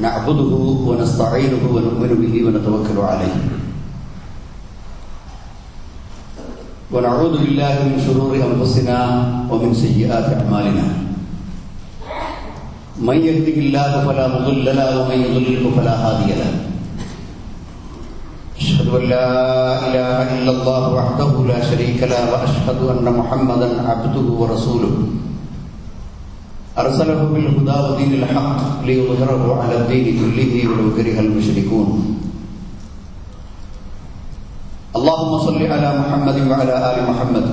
نعبده ونستعينه ونؤمن به ونتوكل عليه. ونعوذ بالله من شرور أنفسنا ومن سيئات أعمالنا. من يهده الله فلا مضل له ومن يضلله فلا هادي له. أشهد أن لا إله إلا الله وحده لا شريك له وأشهد أن محمدا عبده ورسوله. أرسله بالهدى ودين الحق ليظهره على الدين كله ولو كره المشركون. اللهم صل على محمد وعلى آل محمد.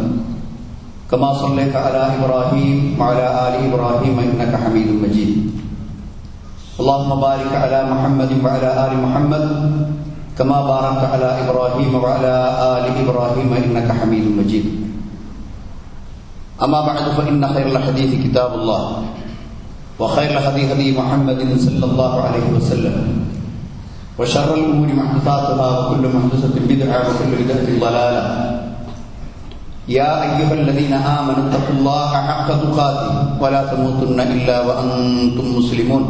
كما صليت على إبراهيم وعلى آل إبراهيم إنك حميد مجيد. اللهم بارك على محمد وعلى آل محمد. كما باركت على إبراهيم وعلى آل إبراهيم إنك حميد مجيد. اما بعد فان خير الحديث كتاب الله، وخير الهدي هدي محمد صلى الله عليه وسلم، وشر الامور محدثاتها، وكل محدثه بدعه وكل بدعه ضلاله يا ايها الذين امنوا اتقوا الله حق تقاته، ولا تموتن الا وانتم مسلمون.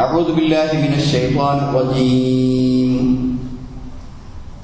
أعوذ بالله من الشيطان الرجيم.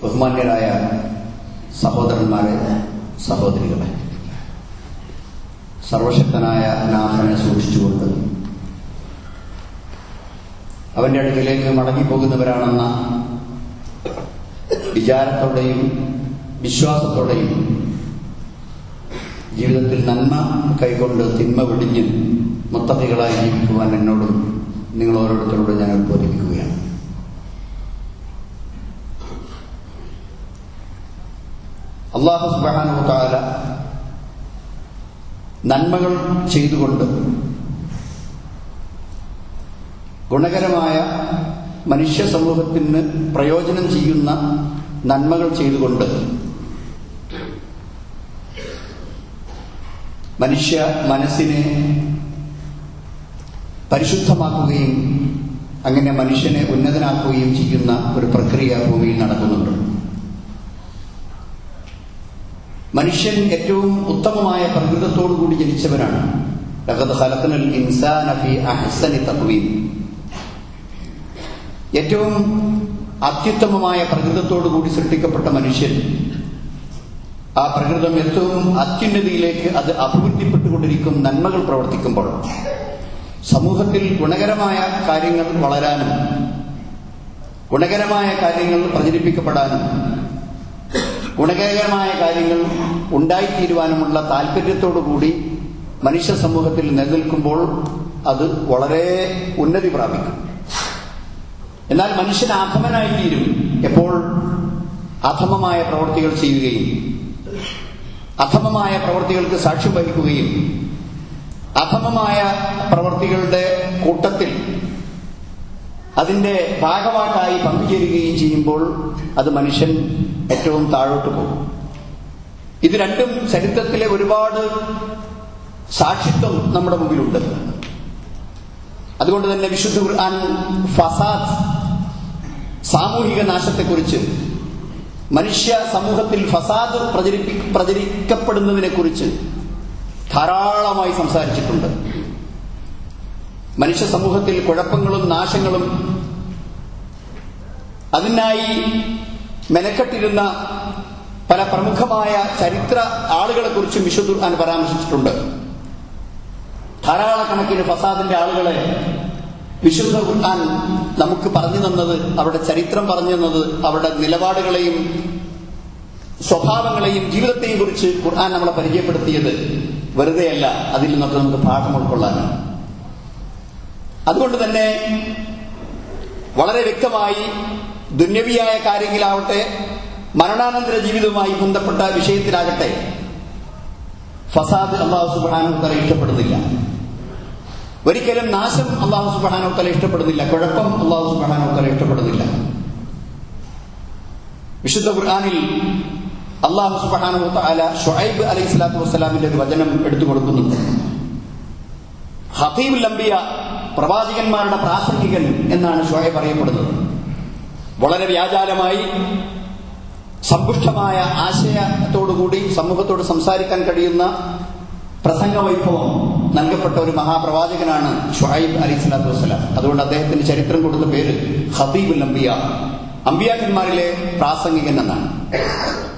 ബഹുമാന്യരായ സഹോദരന്മാരെ സഹോദരികളെ സർവശക്തനായ നാഥനെ സൂക്ഷിച്ചുകൊണ്ട് അവന്റെ അടുക്കിലേക്ക് മടങ്ങിപ്പോകുന്നവരാണെന്ന വിചാരത്തോടെയും വിശ്വാസത്തോടെയും ജീവിതത്തിൽ നന്മ കൈകൊണ്ട് തിന്മ വെടിഞ്ഞ് മുത്തതികളായി ജീവിക്കുവാൻ എന്നോടും നിങ്ങൾ ഓരോരുത്തരോടും ഞാൻ ബോധിപ്പിക്കുകയാണ് അള്ളാഹു സുബാന നന്മകൾ ചെയ്തുകൊണ്ട് ഗുണകരമായ മനുഷ്യ സമൂഹത്തിന് പ്രയോജനം ചെയ്യുന്ന നന്മകൾ ചെയ്തുകൊണ്ട് മനുഷ്യ മനസ്സിനെ പരിശുദ്ധമാക്കുകയും അങ്ങനെ മനുഷ്യനെ ഉന്നതനാക്കുകയും ചെയ്യുന്ന ഒരു പ്രക്രിയ ഭൂമിയിൽ നടക്കുന്നുണ്ട്. മനുഷ്യൻ ഏറ്റവും ഉത്തമമായ പ്രകൃതത്തോടുകൂടി ജനിച്ചവനാണ്. ഏറ്റവും അത്യുത്തമമായ പ്രകൃതത്തോടുകൂടി സൃഷ്ടിക്കപ്പെട്ട മനുഷ്യൻ ആ പ്രകൃതം ഏറ്റവും അത്യുന്നതിയിലേക്ക് അത് അഭിവൃദ്ധിപ്പെട്ടുകൊണ്ടിരിക്കും നന്മകൾ പ്രവർത്തിക്കുമ്പോൾ. സമൂഹത്തിൽ ഗുണകരമായ കാര്യങ്ങൾ വളരാനും ഗുണകരമായ കാര്യങ്ങൾ പ്രചരിപ്പിക്കപ്പെടാനും ഗുണകരമായ കാര്യങ്ങൾ ഉണ്ടായിത്തീരുവാനുമുള്ള താല്പര്യത്തോടുകൂടി മനുഷ്യ സമൂഹത്തിൽ നിലനിൽക്കുമ്പോൾ അത് വളരെ ഉന്നതി പ്രാപിക്കും. എന്നാൽ മനുഷ്യൻ അധമനായിത്തീരും എപ്പോൾ? അധമമായ പ്രവൃത്തികൾ ചെയ്യുകയും അധമമായ പ്രവൃത്തികൾക്ക് സാക്ഷ്യം വഹിക്കുകയും അധമമായ പ്രവൃത്തികളുടെ കൂട്ടത്തിൽ അതിന്റെ ഭാഗവാക്കായി പങ്കുചേരുകയും ചെയ്യുമ്പോൾ അത് മനുഷ്യൻ ഏറ്റവും താഴോട്ട് പോകും. ഇത് രണ്ടും ചരിത്രത്തിലെ ഒരുപാട് സാക്ഷിത്വം നമ്മുടെ മുമ്പിലുണ്ട്. അതുകൊണ്ട് തന്നെ വിശുദ്ധ ഖുർആൻ ഫസാദ് സാമൂഹിക നാശത്തെക്കുറിച്ച് മനുഷ്യ സമൂഹത്തിൽ ഫസാദ് പ്രചരിപ്പി പ്രചരിക്കപ്പെടുന്നതിനെക്കുറിച്ച് ധാരാളമായി സംസാരിച്ചിട്ടുണ്ട്. മനുഷ്യ സമൂഹത്തിൽ കുഴപ്പങ്ങളും നാശങ്ങളും അതിനായി മെനക്കെട്ടിരുന്ന പല പ്രമുഖമായ ചരിത്ര ആളുകളെ കുറിച്ചും വിശുദ്ധ ഖുർആൻ പരാമർശിച്ചിട്ടുണ്ട്. ധാരാളക്കണക്കിന് ഫസാദിന്റെ ആളുകളെ വിശുദ്ധ ഖുർആൻ നമുക്ക് പറഞ്ഞു തന്നത് അവരുടെ ചരിത്രം പറഞ്ഞു തന്നത് അവരുടെ നിലപാടുകളെയും സ്വഭാവങ്ങളെയും ജീവിതത്തെയും കുറിച്ച് ഖുർആൻ നമ്മളെ പരിചയപ്പെടുത്തിയത് വെറുതെയല്ല. അതിൽ നിന്നൊക്കെ നമുക്ക് പാഠം ഉൾക്കൊള്ളാനാണ്. അതുകൊണ്ട് തന്നെ വളരെ വ്യക്തമായി ദുന്യവിയായ കാര്യങ്ങളാവട്ടെ മരണാനന്തര ജീവിതവുമായി ബന്ധപ്പെട്ട വിഷയത്തിലാകട്ടെ ഫസാദ് അള്ളാഹു സുബാനോത്തല തല ഇഷ്ടപ്പെടുന്നില്ല. ഒരിക്കലും നാശം അള്ളാഹു സുബാനോത്തല ഇഷ്ടപ്പെടുന്നില്ല. കുഴപ്പം അള്ളാഹു സുബാനോത്തല ഇഷ്ടപ്പെടുന്നില്ല. വിശുദ്ധ ഖുർആാനിൽ അള്ളാഹു സുബാനോത്തല ഷുഐബ് അലൈഹി സ്വലാത്തു വസ്സലാമിന്റെ ഒരു വചനം എടുത്തു കൊടുക്കുന്നുണ്ട് ഹബീബ് അംബിയ പ്രവാചകന്മാരുടെ പ്രാസംഗികൻ എന്നാണ് ഷുഐബ് അറിയപ്പെടുന്നത്. വളരെ വ്യാജാലമായി സമ്പുഷ്ടമായ ആശയത്തോടുകൂടി സമൂഹത്തോട് സംസാരിക്കാൻ കഴിയുന്ന പ്രസംഗ വൈഭവം നൽകപ്പെട്ട ഒരു മഹാപ്രവാചകനാണ് ഷുഹൈബ് അലി സ്വലാത്തു വസ്സലാം. അതുകൊണ്ട് അദ്ദേഹത്തിന് ചരിത്രം കൊടുത്ത പേര് ഹബീബുൽ അംബിയ. അംബിയാക്കന്മാരിലെ പ്രാസംഗികൻ എന്നാണ്.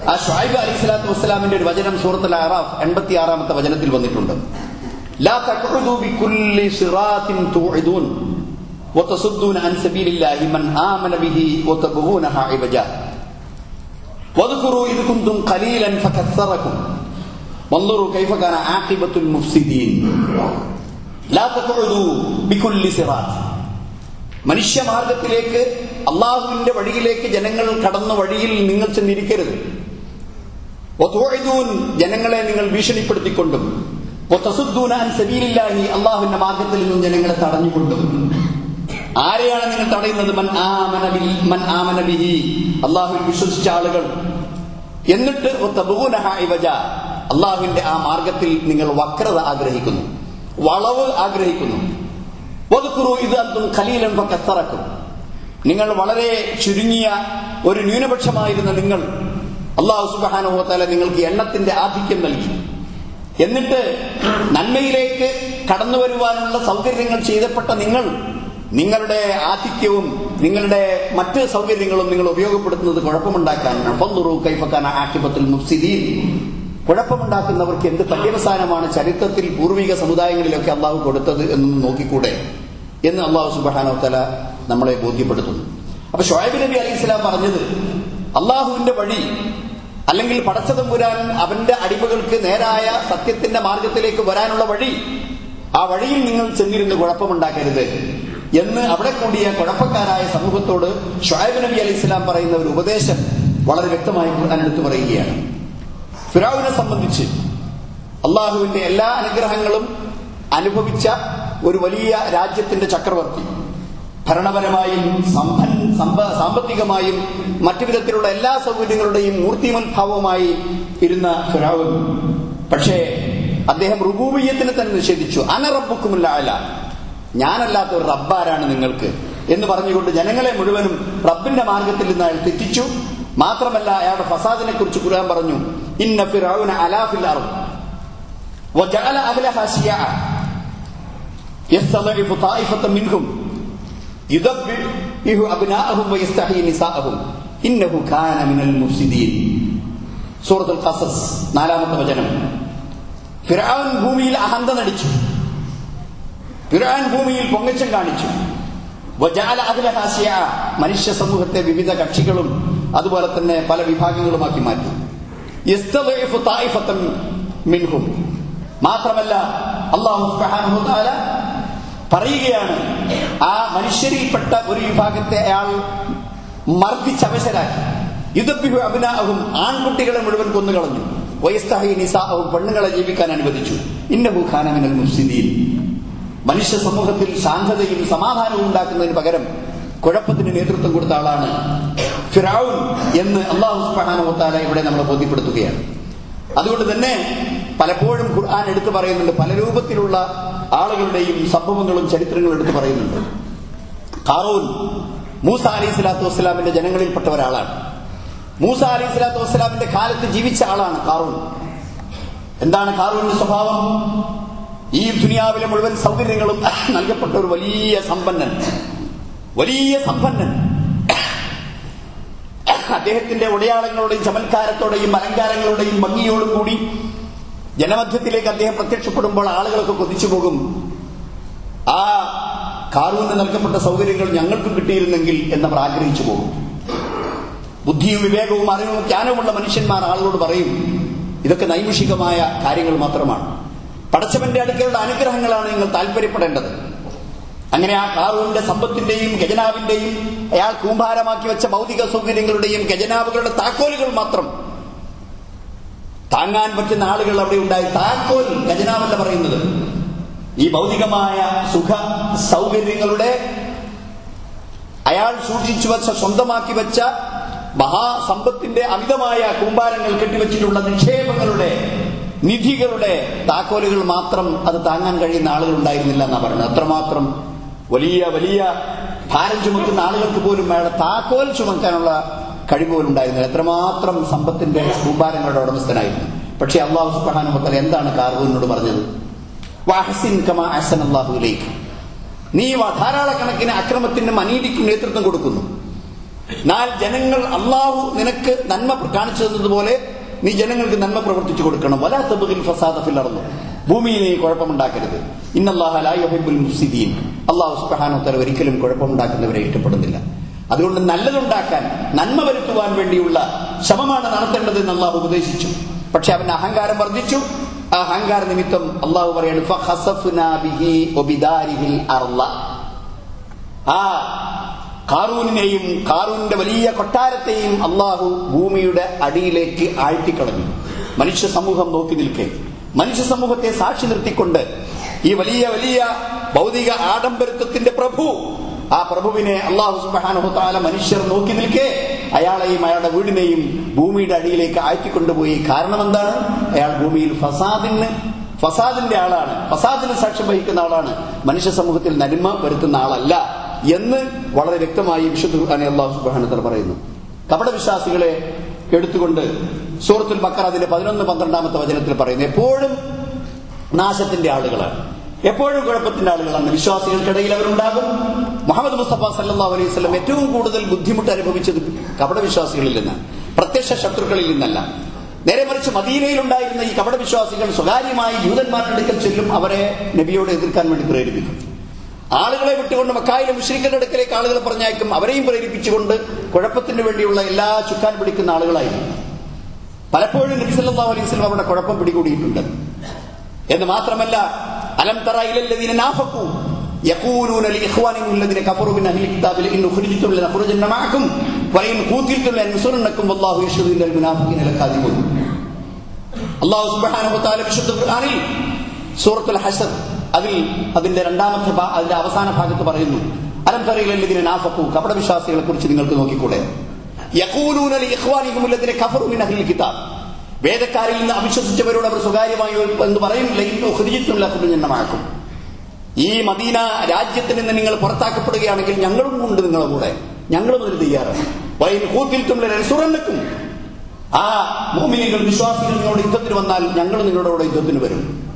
ആ ഷുഹൈബ് അലി സ്വലാത്തു വസ്സലാമിന്റെ ഒരു വചനം സൂറത്തുൽ അറാഫ് എൺപത്തി ആറാമത്തെ വചനത്തിൽ വന്നിട്ടുണ്ട്. لا تقعدوا بكل صراط توعدون وتصدون عن سبيل الله من آمن به وتبغونها عوجا واذكروا إذ كنتم قليلا فكثركم وانظروا كيف كان عاقبة المفسدين لا تقعدوا بكل صراط മനുഷ്യമാർഗത്തിലേക്ക് അള്ളാഹുവിന്റെ വഴിയിലേക്ക് ജനങ്ങൾ കടന്ന വഴിയിൽ നിങ്ങൾ ചെന്നിരിക്കരുത് ഒത്തോഴുതൂൻ ജനങ്ങളെ നിങ്ങൾ ഭീഷണിപ്പെടുത്തിക്കൊണ്ടും ഒത്തസുദ്ദൂനാൻ സബീലില്ലാഹി അള്ളാഹുവിന്റെ മാർഗത്തിൽ നിന്നും ജനങ്ങളെ തടഞ്ഞുകൊണ്ടും. ആരെയാണ് നിങ്ങൾ തടയുന്നത്? മൻ ആമന മൻ ആമന ബിഹി. വിശ്വസിച്ച ആളുകൾ. എന്നിട്ട് അള്ളാഹുവിന്റെ ആ മാർഗത്തിൽ നിങ്ങൾ വക്രത ആഗ്രഹിക്കുന്നു. വളവ് ആഗ്രഹിക്കുന്നു. ഒതുക്കുറു ഇത് അന്തും ഖലീലൻ കത്തറക്കും നിങ്ങൾ വളരെ ചുരുങ്ങിയ ഒരു ന്യൂനപക്ഷമായിരുന്ന നിങ്ങൾ അള്ളാഹു സുബാനുഭവത്താല നിങ്ങൾക്ക് എണ്ണത്തിന്റെ ആധിക്യം നൽകി. എന്നിട്ട് നന്മയിലേക്ക് കടന്നു വരുവാനുള്ള സൗകര്യങ്ങൾ ചെയ്തപ്പെട്ട നിങ്ങൾ നിങ്ങളുടെ ആതിഥ്യവും നിങ്ങളുടെ മറ്റ് സൗകര്യങ്ങളും നിങ്ങൾ ഉപയോഗപ്പെടുത്തുന്നത് കുഴപ്പമുണ്ടാക്കാനാണ് ഫന്തുറു കൈഫക്കാൻ ആക്ഷിപത്തിൽ മുഫ്സിദീൻ. കുഴപ്പമുണ്ടാക്കുന്നവർക്ക് എന്ത് പര്യവസാനമാണ് ചരിത്രത്തിൽ പൂർവിക സമുദായങ്ങളിലൊക്കെ അള്ളാഹു കൊടുത്തത് എന്നൊന്ന് നോക്കിക്കൂടെ എന്ന് അള്ളാഹു സുബാനോ തല നമ്മളെ ബോധ്യപ്പെടുത്തുന്നു. അപ്പൊ ഷോയബ് നബി അലി ഇസ്ലാം പറഞ്ഞത് അള്ളാഹുവിന്റെ വഴി അല്ലെങ്കിൽ പടച്ചതമ്പുരാൻ അവന്റെ അടിമകൾക്ക് നേരായ സത്യത്തിന്റെ മാർഗത്തിലേക്ക് വരാനുള്ള വഴി ആ വഴിയിൽ നിങ്ങൾ ചെന്നിരുന്ന് കുഴപ്പമുണ്ടാക്കരുത് എന്ന് അവിടെ കൂടിയ കുഴപ്പക്കാരായ സമൂഹത്തോട് ഷുഹൈബ് നബി അലി ഇസ്ലാം പറയുന്ന ഒരു ഉപദേശം വളരെ വ്യക്തമായി ഖുർആൻ എടുത്തു പറയുകയാണ്. ഫിറാവിനെ സംബന്ധിച്ച് അള്ളാഹുവിന്റെ എല്ലാ അനുഗ്രഹങ്ങളും അനുഭവിച്ച ഒരു വലിയ രാജ്യത്തിന്റെ ചക്രവർത്തി. ഭരണപരമായും സമ്പൻ സമ്പ- സാമ്പത്തികമായും മറ്റു വിധത്തിലുള്ള എല്ലാ സൗകര്യങ്ങളുടെയും മൂർത്തിമൻ ഭാവമായി ഇരുന്ന ഫിറാവു പക്ഷേ അദ്ദേഹം റുബൂബിയത്തിനെ തന്നെ നിഷേധിച്ചു. അനറബുക്കുമില്ല അല. ഞാനല്ലാത്ത ഒരു റബ്ബാരാണ് നിങ്ങൾക്ക്. എന്ന് പറഞ്ഞുകൊണ്ട് ജനങ്ങളെ മുഴുവനും റബ്ബിന്റെ മാർഗത്തിൽ നിന്ന് അയാൾ തെറ്റിച്ചു. മാത്രമല്ല അയാളുടെ ഫസാദിനെ കുറിച്ച് ഖുർആൻ പറഞ്ഞു ഇന്ന ഫിറൌന അലാഫിൽ അർദ്. വജഅല സൂറത്തുൽ ഖസസ് നാലാമത്തെ വചനം. ഫിറാൻ ഭൂമിയിൽ അഹന്ത നടിച്ചു. ഫിറാൻ ഭൂമിയിൽ പൊങ്ങച്ചം കാണിച്ചു. മനുഷ്യ സമൂഹത്തെ വിവിധ കക്ഷികളും അതുപോലെ തന്നെ പല വിഭാഗങ്ങളുമാക്കി മാറ്റി. മിൻഹും. മാത്രമല്ല അള്ളാഹു പറയുകയാണ് ആ മനുഷ്യരിൽപ്പെട്ട ഒരു വിഭാഗത്തെ അയാൾ മർദ്ദിച്ചവശരാക്കി യുദ്ധബിഹു അഭിനാഹും ആൺകുട്ടികളെ മുഴുവൻ കൊന്നുകളഞ്ഞു. വയസ്തഹി നിസാഹും പെണ്ണുങ്ങളെ ജീവിക്കാൻ അനുവദിച്ചു. ഇന്നഹു ഖാനമിനൽ മുഫ്സിദീൻ. മനുഷ്യ സമൂഹത്തിൽ ശാന്തതയും സമാധാനവും ഉണ്ടാക്കുന്നതിന് പകരം കുഴപ്പത്തിന് നേതൃത്വം കൊടുത്ത ആളാണ് ഫിറാവു എന്ന് അള്ളാഹു തആല ഇവിടെ നമ്മളെ ബോധ്യപ്പെടുത്തുകയാണ്. അതുകൊണ്ട് തന്നെ പലപ്പോഴും ഖുർആൻ എടുത്തു പറയുന്നുണ്ട് പല രൂപത്തിലുള്ള ആളുകളുടെയും സംഭവങ്ങളും ചരിത്രങ്ങളും എടുത്തു പറയുന്നുണ്ട്. കാറൂൻ മൂസ അലി സ്വലാത്തു വസ്സലാമിന്റെ ജനങ്ങളിൽപ്പെട്ട ഒരാളാണ് മൂസ അലി സ്വലാത്തു വസ്സലാമിന്റെ കാലത്ത് ജീവിച്ച ആളാണ് കാറൂൻ എന്താണ് കാറൂന്റെ സ്വഭാവം? ഈ ദുനിയാവിലെ മുഴുവൻ സൗകര്യങ്ങളും നൽകപ്പെട്ട ഒരു വലിയ സമ്പന്നൻ. വലിയ സമ്പന്നൻ. അദ്ദേഹത്തിന്റെ ഉടയാളങ്ങളുടെയും ചമൽക്കാരത്തോടെയും അലങ്കാരങ്ങളുടെയും ഭംഗിയോടും കൂടി ജനമധ്യത്തിലേക്ക് അദ്ദേഹം പ്രത്യക്ഷപ്പെടുമ്പോൾ ആളുകളൊക്കെ കൊതിച്ചു പോകും. ആ കാറൂന് നൽകപ്പെട്ട സൗകര്യങ്ങൾ ഞങ്ങൾക്കും കിട്ടിയിരുന്നെങ്കിൽ എന്നവർ ആഗ്രഹിച്ചു പോകും. ബുദ്ധിയും വിവേകവും അറിവും ജ്ഞാനവുമുള്ള മനുഷ്യന്മാർ ആളുകളോട് പറയും ഇതൊക്കെ നൈമിഷികമായ കാര്യങ്ങൾ മാത്രമാണ്. പടച്ചവന്റെ അടുക്കലുള്ള അനുഗ്രഹങ്ങളാണ് നിങ്ങൾ താല്പര്യപ്പെടേണ്ടത് അങ്ങനെ ആ കാറൂന്റെ സമ്പത്തിന്റെയും ഖജനാവിന്റെയും അയാൾ കൂമ്പാരമാക്കി വെച്ച ഭൗതിക സൗകര്യങ്ങളുടെയും ഖജനാവുകളുടെ താക്കോലുകൾ മാത്രം താങ്ങാൻ പറ്റുന്ന ആളുകൾ അവിടെ ഉണ്ടായി. താക്കോൽ ഖജനാവല്ല പറയുന്നത്. ഈ ഭൗതികമായ സുഖ സൗകര്യങ്ങളുടെ അയാൾ സൂക്ഷിച്ചു വച്ച സ്വന്തമാക്കി വെച്ച മഹാസമ്പത്തിന്റെ അമിതമായ കൂമ്പാരങ്ങൾ കെട്ടിവെച്ചിട്ടുള്ള നിക്ഷേപങ്ങളുടെ നിധികളുടെ താക്കോലുകൾ മാത്രം അത് താങ്ങാൻ കഴിയുന്ന ആളുകൾ ഉണ്ടായിരുന്നില്ല എന്നാ പറയുന്നത്. അത്രമാത്രം വലിയ വലിയ ഭാരം ചുമക്കുന്ന ആളുകൾക്ക് പോലും അയാളുടെ താക്കോൽ ചുമക്കാനുള്ള കഴിവ് പോലും ഉണ്ടായിരുന്നില്ല എത്രമാത്രം സമ്പത്തിന്റെ കൂമ്പാരങ്ങളുടെ ഉടമസ്ഥനായിരുന്നു. പക്ഷെ അള്ളാഹു സുബ്ഹാനഹു എന്താണ് കാർവൂനോട് പറഞ്ഞത്? കമാ അല്ലാഹു നീ ധാരാളക്കണക്കിന് അക്രമത്തിനും അനീതിക്കും നേതൃത്വം കൊടുക്കുന്നു. എന്നാൽ ജനങ്ങൾ അള്ളാഹു നിനക്ക് നന്മ കാണിച്ചു തന്നതുപോലെ നീ ജനങ്ങൾക്ക് നന്മ പ്രവർത്തിച്ചു കൊടുക്കണം. വലാ തബ്ഗിൽ ഫസാദ ഫിൽ അർദ്. ഭൂമിയിൽ നീ കുഴപ്പമുണ്ടാക്കരുത്. ഇന്നല്ലാഹു ലാ യുഹിബ്ബുൽ മുഫ്സിദീൻ. അള്ളാഹു സുബ്ഹാനഹു തആല ഒരിക്കലും കുഴപ്പമുണ്ടാക്കുന്നവരെ ഇഷ്ടപ്പെടുന്നില്ല അതുകൊണ്ട് നല്ലതുണ്ടാക്കാൻ നന്മ വരുത്തുവാൻ വേണ്ടിയുള്ള ശ്രമമാണ് നടത്തേണ്ടതെന്ന് അള്ളാഹു ഉപദേശിച്ചു. പക്ഷെ അവന്റെ അഹങ്കാരം വർദ്ധിച്ചു. ആ അഹങ്കാര നിമിത്തം അള്ളാഹു പറയാണ് ആ കാറൂനിനെയും കാറൂനിന്റെ വലിയ കൊട്ടാരത്തെയും അള്ളാഹു ഭൂമിയുടെ അടിയിലേക്ക് ആഴ്ത്തിക്കളഞ്ഞു. മനുഷ്യ സമൂഹം നോക്കി നിൽക്കെ. മനുഷ്യ സമൂഹത്തെ സാക്ഷി നിർത്തിക്കൊണ്ട് ഈ വലിയ വലിയ ഭൗതിക ആഡംബരത്വത്തിന്റെ പ്രഭു ആ പ്രഭുവിനെ അള്ളാഹു സുബ്ഹാനഹു തആല മനുഷ്യർ നോക്കി നിൽക്കെ അയാളെയും അയാളുടെ വീടിനെയും ഭൂമിയുടെ അടിയിലേക്ക് ആക്കി കൊണ്ടുപോയി കാരണം എന്താണ്? അയാൾ ഭൂമിയിൽ ഫസാദിന് ഫസാദിന്റെ ആളാണ്. ഫസാദിന് സാക്ഷ്യം വഹിക്കുന്ന ആളാണ്. മനുഷ്യ സമൂഹത്തിൽ നന്മ വരുത്തുന്ന ആളല്ല എന്ന് വളരെ വ്യക്തമായി വിശുദ്ധ ഖുർആനിൽ അള്ളാഹു സുബ്ഹാനഹു പറയുന്നു. കപടവിശ്വാസികളെ എടുത്തുകൊണ്ട് സൂറത്തുൽ ബക്കർ അതിന്റെ പതിനൊന്ന് പന്ത്രണ്ടാമത്തെ വചനത്തിൽ പറയുന്നു എപ്പോഴും നാശത്തിന്റെ ആളുകളാണ്. എപ്പോഴും കുഴപ്പത്തിന്റെ ആളുകളാണ്. വിശ്വാസികൾക്കിടയിൽ അവരുണ്ടാകും. മുഹമ്മദ് മുസ്തഫ സല്ലാ അലൈഹി വസല്ലം ഏറ്റവും കൂടുതൽ ബുദ്ധിമുട്ട് അനുഭവിച്ചത് കപടവിശ്വാസികളിൽ നിന്നാണ്. പ്രത്യക്ഷ ശത്രുക്കളിൽ നിന്നല്ല. നേരെ മറിച്ച് മദീനയിലുണ്ടായിരുന്ന ഈ കപടവിശ്വാസികൾ സ്വകാര്യമായി യൂതന്മാരുടെ അടുക്കൽ ചെല്ലും അവരെ നബിയോട് എതിർക്കാൻ വേണ്ടി പ്രേരിപ്പിക്കും. ആളുകളെ വിട്ടുകൊണ്ട് മക്കായിലെ മുസ്ലിങ്ങളുടെ അടുക്കലേക്ക് ആളുകളെ പറഞ്ഞയക്കും. അവരെയും പ്രേരിപ്പിച്ചുകൊണ്ട് കുഴപ്പത്തിന് വേണ്ടിയുള്ള എല്ലാ ചുക്കാൻ പിടിക്കുന്ന ആളുകളായിരുന്നു. പലപ്പോഴും നബി സല്ലല്ലാഹു അലൈഹി വസല്ലം അവരുടെ കുഴപ്പം പിടികൂടിയിട്ടുണ്ട്. എന്ന് മാത്രമല്ല അലം തറ ഇലല്ലദീന നാഫഖു يقولون لإخوانهم الذين كفروا من أهل الكتاب لئن أخرجتم لنخرجن معكم ولئن قتلتم لننصرنكم والله يشهد إن المنافقين لكاذبون അള്ളാഹു സുബ്ഹാനഹു വതആല വിശുദ്ധ ഖുർആനിൽ സൂറത്തുൽ ഹസർ അതിൽ അതിന്റെ രണ്ടാമത്തെ ഭാ- അതിന്റെ അവസാന ഭാഗത്ത് പറയുന്നു അലം തറയിലല്ലതിനെ നാഫക്കു കപട വിശ്വാസികളെ കുറിച്ച് നിങ്ങൾക്ക് നോക്കിക്കൂടെ യഖൂലൂന ലിഇഖ്വാനിഹിം അല്ലദീന കഫറു മിൻ അഹ്ലിൽ കിതാബ് വേദക്കാരിൽ നിന്ന് അവിശ്വസിച്ചവരോട് അവർ സ്വകാര്യമായി എന്ന് പറയുന്നില്ല ഇന്ന് ഉഖ്രിജിത്തും ലഖുബിന്നമാക്കും ഈ മദീന രാജ്യത്തിൽ നിന്ന് നിങ്ങൾ പുറത്താക്കപ്പെടുകയാണെങ്കിൽ ഞങ്ങളും ഉണ്ട് നിങ്ങളുടെ കൂടെ. ഞങ്ങളും അതിന് തയ്യാറാണ്. വൈൻ കൂത്തിൽത്തും സുറന്നക്കും ആ മോമിനികൾ വിശ്വാസികൾ നിങ്ങളുടെ യുദ്ധത്തിന് വന്നാൽ ഞങ്ങൾ നിങ്ങളുടെ കൂടെ യുദ്ധത്തിന് വരും.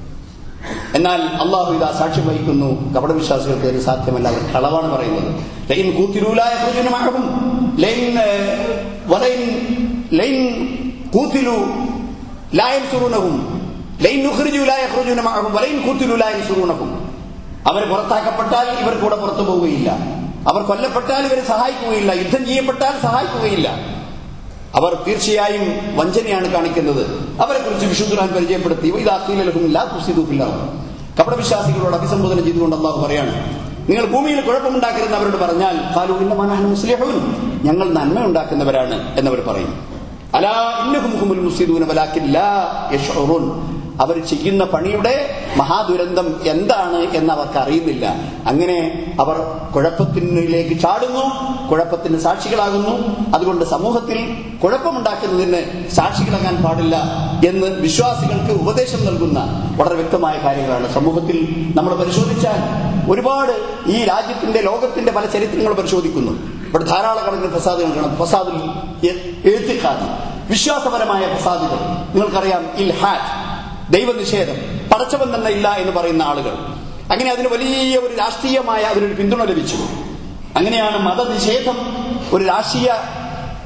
എന്നാൽ അള്ളാഹു ഇതാ സാക്ഷ്യം വഹിക്കുന്നു. കപടവിശ്വാസികൾക്ക് ഇത് സാധ്യമല്ല. അവർ കളവാണ് പറയുന്നത്. അവർ പുറത്താക്കപ്പെട്ടാൽ ഇവർ കൂടെ പുറത്തു പോവുകയില്ല. അവർ കൊല്ലപ്പെട്ടാൽ ഇവരെ സഹായിക്കുകയില്ല. യുദ്ധം ചെയ്യപ്പെട്ടാൽ സഹായിക്കുകയില്ല. അവർ തീർച്ചയായും വഞ്ചനയാണ് കാണിക്കുന്നത്. അവരെ കുറിച്ച് വിശുദ്ധുറാൻ പരിചയപ്പെടുത്തി. കപടവിശ്വാസികളോട് അഭിസംബോധന ചെയ്തുകൊണ്ട് അള്ളാഹു പറയാണ്. നിങ്ങൾ ഭൂമിയിൽ കുഴപ്പമുണ്ടാക്കരുതെന്ന് അവരോട് പറഞ്ഞാൽ ഞങ്ങൾ നന്മ ഉണ്ടാക്കുന്നവരാണ് എന്നവർ പറയും. അലാ ഇന്നഹും അവർ ചെയ്യുന്ന പണിയുടെ മഹാദുരന്തം എന്താണ് എന്ന് അവർക്ക് അറിയുന്നില്ല. അങ്ങനെ അവർ കുഴപ്പത്തിനിലേക്ക് ചാടുന്നു കുഴപ്പത്തിന് സാക്ഷികളാകുന്നു. അതുകൊണ്ട് സമൂഹത്തിൽ കുഴപ്പമുണ്ടാക്കുന്നതിന് സാക്ഷികളാകാൻ പാടില്ല എന്ന് വിശ്വാസികൾക്ക് ഉപദേശം നൽകുന്ന വളരെ വ്യക്തമായ കാര്യങ്ങളാണ്. സമൂഹത്തിൽ നമ്മൾ പരിശോധിച്ചാൽ ഒരുപാട് ഈ രാജ്യത്തിന്റെ ലോകത്തിന്റെ പല ചരിത്രങ്ങൾ പരിശോധിക്കുന്നു. ഇവിടെ ധാരാളക്കണക്കിന് പ്രസാദുകൾ കാണാം. പ്രസാദിൽ എഴുത്തിക്കാതി വിശ്വാസപരമായ പ്രസാദികൾ. നിങ്ങൾക്കറിയാം ഇൽഹാറ്റ് ദൈവനിഷേധം പടച്ചവൻ തന്നെ ഇല്ല എന്ന് പറയുന്ന ആളുകൾ. അങ്ങനെ അതിന് വലിയ ഒരു രാഷ്ട്രീയമായ അതിനൊരു പിന്തുണ ലഭിച്ചു. അങ്ങനെയാണ് മതനിഷേധം ഒരു രാഷ്ട്രീയ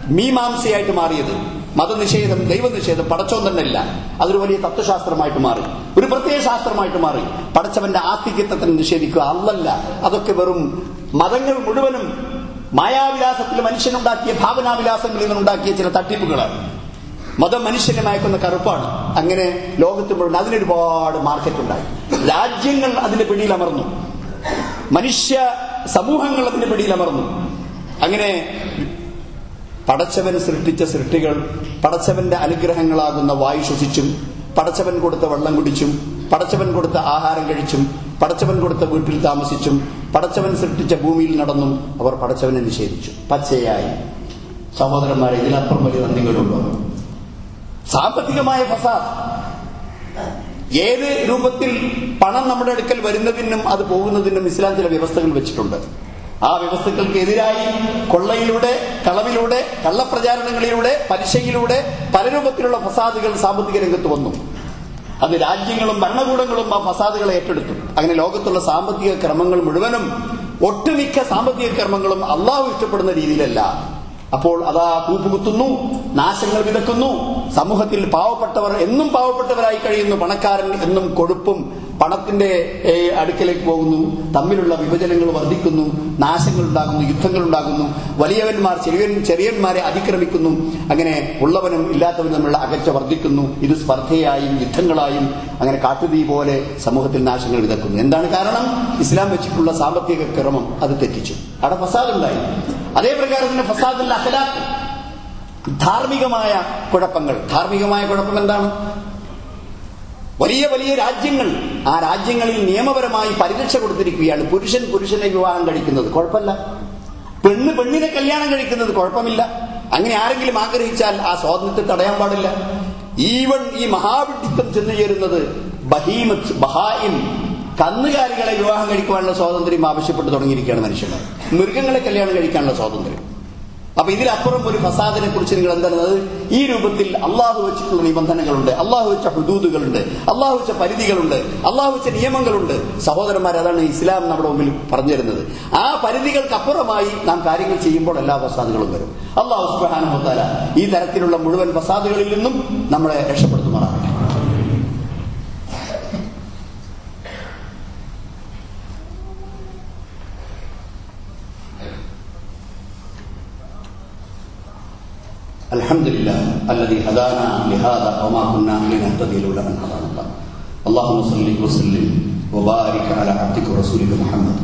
മീമാംസയായിട്ട് മാറിയത്. മതനിഷേധം ദൈവനിഷേധം പടച്ചോൻ തന്നെ ഇല്ല അതൊരു വലിയ തത്വശാസ്ത്രമായിട്ട് മാറി. ഒരു പ്രത്യേക ശാസ്ത്രമായിട്ട് മാറി. പടച്ചവന്റെ ആസ്തിക്യത്വത്തിന് നിഷേധിക്കുക അല്ലല്ല. അതൊക്കെ വെറും മതങ്ങൾ മുഴുവനും മായാവിലാസത്തിൽ മനുഷ്യനുണ്ടാക്കിയ ഭാവനാവിലാസങ്ങളിൽ നിന്നുണ്ടാക്കിയ ചില തട്ടിപ്പുകളാണ്. മതം മനുഷ്യനെ മയക്കുന്ന കറുപ്പാണ്. അങ്ങനെ ലോകത്ത് മുഴുവൻ അതിനൊരുപാട് മാർക്കറ്റ് ഉണ്ടായി രാജ്യങ്ങൾ അതിന്റെ പിടിയിൽ അമർന്നു. മനുഷ്യ സമൂഹങ്ങൾ അതിന്റെ പിടിയിൽ അമർന്നു. അങ്ങനെ പടച്ചവൻ സൃഷ്ടിച്ച സൃഷ്ടികൾ പടച്ചവന്റെ അനുഗ്രഹങ്ങളാകുന്ന വായു ശ്വസിച്ചും പടച്ചവൻ കൊടുത്ത വെള്ളം കുടിച്ചും പടച്ചവൻ കൊടുത്ത ആഹാരം കഴിച്ചും പടച്ചവൻ കൊടുത്ത വീട്ടിൽ താമസിച്ചും പടച്ചവൻ സൃഷ്ടിച്ച ഭൂമിയിൽ നടന്നും അവർ പടച്ചവനെ നിഷേധിച്ചു. പച്ചയായി. സഹോദരന്മാരെ ഇതിനപ്പുറം വലിയ നന്ദികളുണ്ടോ സാമ്പത്തികമായ ഫസാദ്. ഏത് രൂപത്തിൽ പണം നമ്മുടെ അടുക്കൽ വരുന്നതിനും അത് പോകുന്നതിനും ഇസ്ലാം ചില വ്യവസ്ഥകൾ വെച്ചിട്ടുണ്ട്. ആ വ്യവസ്ഥകൾക്കെതിരായി കൊള്ളയിലൂടെ കളവിലൂടെ കള്ളപ്രചാരണങ്ങളിലൂടെ പലിശയിലൂടെ പല രൂപത്തിലുള്ള ഫസാദുകൾ സാമ്പത്തിക രംഗത്ത് വന്നു. അത് രാജ്യങ്ങളും ഭരണകൂടങ്ങളും ആ ഫസാദുകളെ ഏറ്റെടുത്തു. അങ്ങനെ ലോകത്തുള്ള സാമ്പത്തിക ക്രമങ്ങൾ മുഴുവനും ഒട്ടുമിക്ക സാമ്പത്തിക ക്രമങ്ങളും അള്ളാഹു ഇഷ്ടപ്പെടുന്ന രീതിയിലല്ല. അപ്പോൾ അതാ കൂപ്പുകുത്തുന്നു നാശങ്ങൾ വിതക്കുന്നു. സമൂഹത്തിൽ പാവപ്പെട്ടവർ എന്നും പാവപ്പെട്ടവരായി കഴിയുന്നു പണക്കാരൻ എന്നും കൊഴുപ്പും പണത്തിന്റെ അടുക്കിലേക്ക് പോകുന്നു. തമ്മിലുള്ള വിഭജനങ്ങൾ വർദ്ധിക്കുന്നു. നാശങ്ങൾ ഉണ്ടാകുന്നു യുദ്ധങ്ങൾ ഉണ്ടാകുന്നു വലിയവന്മാർ ചെറിയൻ ചെറിയന്മാരെ അതിക്രമിക്കുന്നു. അങ്ങനെ ഉള്ളവനും ഇല്ലാത്തവനും തമ്മിലുള്ള അകച്ച വർദ്ധിക്കുന്നു. ഇത് സ്പർദ്ധയായും യുദ്ധങ്ങളായും അങ്ങനെ കാട്ടുതീ പോലെ സമൂഹത്തിൽ നാശങ്ങൾ വിതക്കുന്നു. എന്താണ് കാരണം? ഇസ്ലാം വെച്ചിട്ടുള്ള സാമ്പത്തിക ക്രമം അത് തെറ്റിച്ചു. അവിടെ ഫസാദ് ഉണ്ടായി. അതേ പ്രകാരം തന്നെ ഫസാദുള്ള അഖലാഖ്. ധാർമ്മികമായ കുഴപ്പങ്ങൾ. ധാർമ്മികമായ കുഴപ്പം എന്താണ്? വലിയ വലിയ രാജ്യങ്ങൾ ആ രാജ്യങ്ങളിൽ നിയമപരമായി പരിരക്ഷ കൊടുത്തിരിക്കുകയാണ്. പുരുഷൻ പുരുഷനെ വിവാഹം കഴിക്കുന്നത് കുഴപ്പമില്ല. പെണ്ണ് പെണ്ണിനെ കല്യാണം കഴിക്കുന്നത് കുഴപ്പമില്ല. അങ്ങനെ ആരെങ്കിലും ആഗ്രഹിച്ചാൽ ആ സ്വാതന്ത്ര്യത്തെ തടയാൻ പാടില്ല. ഈവൻ ഈ മഹാവിഡിത്വം ചെന്നു ചേരുന്നത് ബഹീമത്ത് ബഹായിം കന്നുകാലികളെ വിവാഹം കഴിക്കുവാനുള്ള സ്വാതന്ത്ര്യം ആവശ്യപ്പെട്ട് തുടങ്ങിയിരിക്കുകയാണ് മനുഷ്യന്മാർ. മൃഗങ്ങളെ കല്യാണം കഴിക്കാനുള്ള സ്വാതന്ത്ര്യം. അപ്പൊ ഇതിലപ്പുറം ഒരു ഫസാദിനെ കുറിച്ച് നിങ്ങൾ എന്താണ്? ഈ രൂപത്തിൽ അള്ളാഹു വെച്ചിട്ടുള്ള നിബന്ധനകളുണ്ട്. അള്ളാഹു വെച്ച ഹുദൂദുകളുണ്ട്. അള്ളാഹു വെച്ച പരിധികളുണ്ട്. അള്ളാഹു വെച്ച നിയമങ്ങളുണ്ട്. സഹോദരന്മാർ അതാണ് ഇസ്ലാം നമ്മുടെ മുമ്പിൽ പറഞ്ഞു തരുന്നത് ആ പരിധികൾക്കപ്പുറമായി നാം കാര്യങ്ങൾ ചെയ്യുമ്പോൾ എല്ലാ ഫസാദുകളും വരും. അള്ളാഹു സുബാന ഈ തരത്തിലുള്ള മുഴുവൻ ഫസാദുകളിൽ നിന്നും നമ്മളെ രക്ഷപ്പെടുത്തുമാറാകട്ടെ. الذي هدانا لهذا وما كنا لنهتدي لولا ان هدانا الله اللهم صل وسلم وبارك على عبدك ورسولك محمد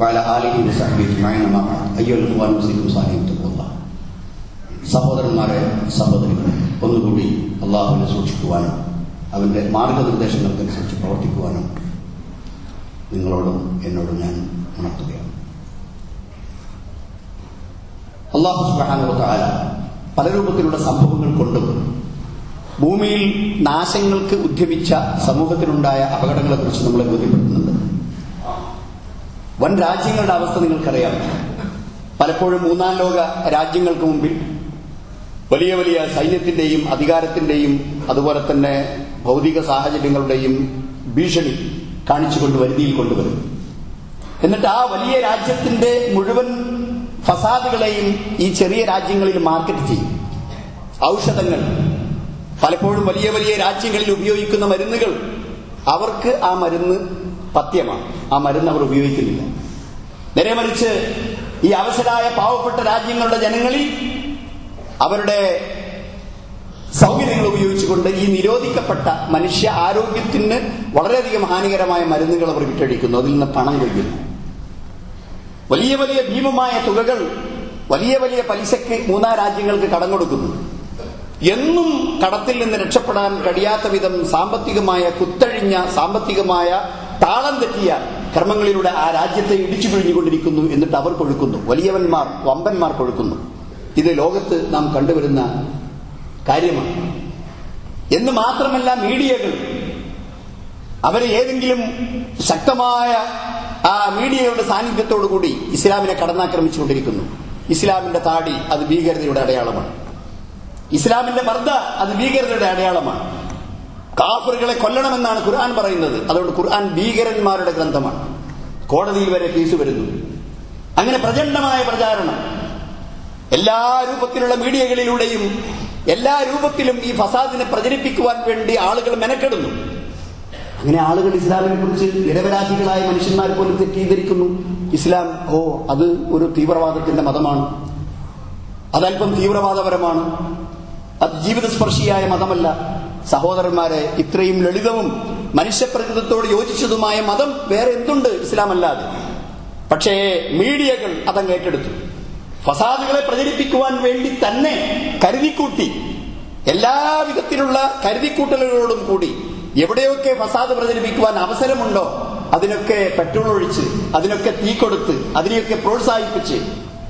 وعلى اله وصحبه اجمعين ما بعد ايها الاخوان المسلمون صالحين تقوا الله സഹോദരന്മാരെ സഹോദരികളെ ഒന്നുകൂടി അള്ളാഹുവിനെ സൂക്ഷിക്കുവാനും അവന്റെ മാർഗനിർദ്ദേശങ്ങൾക്കനുസരിച്ച് പ്രവർത്തിക്കുവാനും നിങ്ങളോടും എന്നോടും ഞാൻ ഉണർത്തുകയാണ് അള്ളാഹു സുബാനുവല പല രൂപത്തിലുള്ള സംഭവങ്ങൾ കൊണ്ടും ഭൂമിയിൽ നാശങ്ങൾക്ക് ഉദ്യമിച്ച സമൂഹത്തിനുണ്ടായ അപകടങ്ങളെ കുറിച്ച് നമ്മളെ ബോധ്യപ്പെടുത്തുന്നുണ്ട്. വൻ രാജ്യങ്ങളുടെ അവസ്ഥ നിങ്ങൾക്കറിയാം. പലപ്പോഴും മൂന്നാം ലോക രാജ്യങ്ങൾക്ക് മുമ്പിൽ വലിയ വലിയ സൈന്യത്തിന്റെയും അധികാരത്തിന്റെയും അതുപോലെ തന്നെ ഭൗതിക സാഹചര്യങ്ങളുടെയും ഭീഷണി കാണിച്ചുകൊണ്ട് വരുതിയിൽ കൊണ്ടുവരും എന്നിട്ട് ആ വലിയ രാജ്യത്തിന്റെ മുഴുവൻ ഫസാദുകളെയും ഈ ചെറിയ രാജ്യങ്ങളിൽ മാർക്കറ്റ് ചെയ്യും. ഔഷധങ്ങൾ. പലപ്പോഴും വലിയ വലിയ രാജ്യങ്ങളിൽ ഉപയോഗിക്കുന്ന മരുന്നുകൾ. അവർക്ക് ആ മരുന്ന് പത്യമാണ്. ആ മരുന്ന് അവർ ഉപയോഗിക്കുന്നില്ല. നേരെ മറിച്ച് ഈ അവശരായ പാവപ്പെട്ട രാജ്യങ്ങളുടെ ജനങ്ങളിൽ അവരുടെ സൗകര്യങ്ങൾ ഉപയോഗിച്ചുകൊണ്ട് ഈ നിരോധിക്കപ്പെട്ട മനുഷ്യ ആരോഗ്യത്തിന് വളരെയധികം ഹാനികരമായ മരുന്നുകൾ അവർ വിറ്റഴിക്കുന്നു. അതിൽ നിന്ന് പണം കൊയ്യുന്നു വലിയ വലിയ ഭീമമായ തുകകൾ വലിയ വലിയ പലിശയ്ക്ക് മൂന്നാം രാജ്യങ്ങൾക്ക് കടം കൊടുക്കുന്നു. എന്നും കടത്തിൽ നിന്ന് രക്ഷപ്പെടാൻ കഴിയാത്ത വിധം സാമ്പത്തികമായ കുത്തഴിഞ്ഞ സാമ്പത്തികമായ താളം തെറ്റിയ കർമ്മങ്ങളിലൂടെ ആ രാജ്യത്തെ ഇടിച്ചു പിഴിഞ്ഞുകൊണ്ടിരിക്കുന്നു എന്നിട്ട് അവർ കൊഴുക്കുന്നു. വലിയവന്മാർ വമ്പന്മാർ കൊഴുക്കുന്നു. ഇത് ലോകത്ത് നാം കണ്ടുവരുന്ന കാര്യമാണ്. എന്ന് മാത്രമല്ല മീഡിയകൾ. അവരെ ഏതെങ്കിലും ശക്തമായ ആ മീഡിയയുടെ സാന്നിധ്യത്തോടു കൂടി ഇസ്ലാമിനെ കടന്നാക്രമിച്ചുകൊണ്ടിരിക്കുന്നു. ഇസ്ലാമിന്റെ താടി അത് ഭീകരതയുടെ അടയാളമാണ്. ഇസ്ലാമിന്റെ മർദ്ദ അത് ഭീകരതയുടെ അടയാളമാണ്. കാഫറുകളെ കൊല്ലണമെന്നാണ് ഖുർആൻ പറയുന്നത്. അതുകൊണ്ട് ഖുർആൻ ഭീകരന്മാരുടെ ഗ്രന്ഥമാണ്. കോടതിയിൽ വരെ കേസ് വരുന്നു. അങ്ങനെ പ്രചണ്ഡമായ പ്രചാരണം. എല്ലാ രൂപത്തിലുള്ള മീഡിയകളിലൂടെയും എല്ലാ രൂപത്തിലും ഈ ഫസാദിനെ പ്രചരിപ്പിക്കുവാൻ വേണ്ടി ആളുകൾ മെനക്കെടുന്നു. അങ്ങനെ ആളുകൾ ഇസ്ലാമിനെ കുറിച്ച് ഇടവരാജികളായ മനുഷ്യന്മാർ പോലും തെറ്റിദ്ധരിക്കുന്നു. ഇസ്ലാം ഓ അത് ഒരു തീവ്രവാദത്തിന്റെ മതമാണ്. അതല്പം തീവ്രവാദപരമാണ്. അത് ജീവിതസ്പർശിയായ മതമല്ല. സഹോദരന്മാരെ ഇത്രയും ലളിതവും മനുഷ്യപ്രകൃതത്തോട് യോജിച്ചതുമായ മതം വേറെ എന്തുണ്ട് ഇസ്ലാം അല്ലാതെ പക്ഷേ മീഡിയകൾ അതങ്ങ് ഏറ്റെടുത്തു. ഫസാദുകളെ പ്രചരിപ്പിക്കുവാൻ വേണ്ടി തന്നെ കരുതിക്കൂട്ടി. എല്ലാവിധത്തിലുള്ള കരുതിക്കൂട്ടലുകളോടും കൂടി എവിടെയൊക്കെ ഫസാദ് പ്രചരിപ്പിക്കുവാൻ അവസരമുണ്ടോ അതിനൊക്കെ പെട്രോൾ ഒഴിച്ച് അതിനൊക്കെ തീ കൊടുത്ത് അതിനെയൊക്കെ പ്രോത്സാഹിപ്പിച്ച്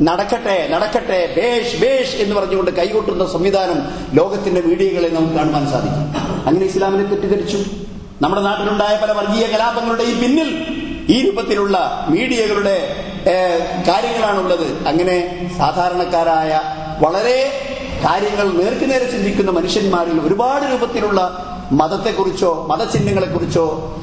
നടക്കട്ടെ നടക്കട്ടെ ബേഷ് ബേഷ് എന്ന് പറഞ്ഞുകൊണ്ട് കൈകൊട്ടുന്ന സംവിധാനം ലോകത്തിന്റെ മീഡിയകളെ നമുക്ക് കാണുവാൻ സാധിക്കും. അങ്ങനെ ഇസ്ലാമിനെ തെറ്റിദ്ധരിച്ചു. നമ്മുടെ നാട്ടിലുണ്ടായ പല വർഗീയ കലാപങ്ങളുടെയും പിന്നിൽ ഈ രൂപത്തിലുള്ള മീഡിയകളുടെ കാര്യങ്ങളാണുള്ളത്. അങ്ങനെ സാധാരണക്കാരായ വളരെ കാര്യങ്ങൾ നേർക്കുനേരെ ചിന്തിക്കുന്ന മനുഷ്യന്മാരിൽ ഒരുപാട് രൂപത്തിലുള്ള മതത്തെക്കുറിച്ചോ മതചിഹ്നങ്ങളെക്കുറിച്ചോ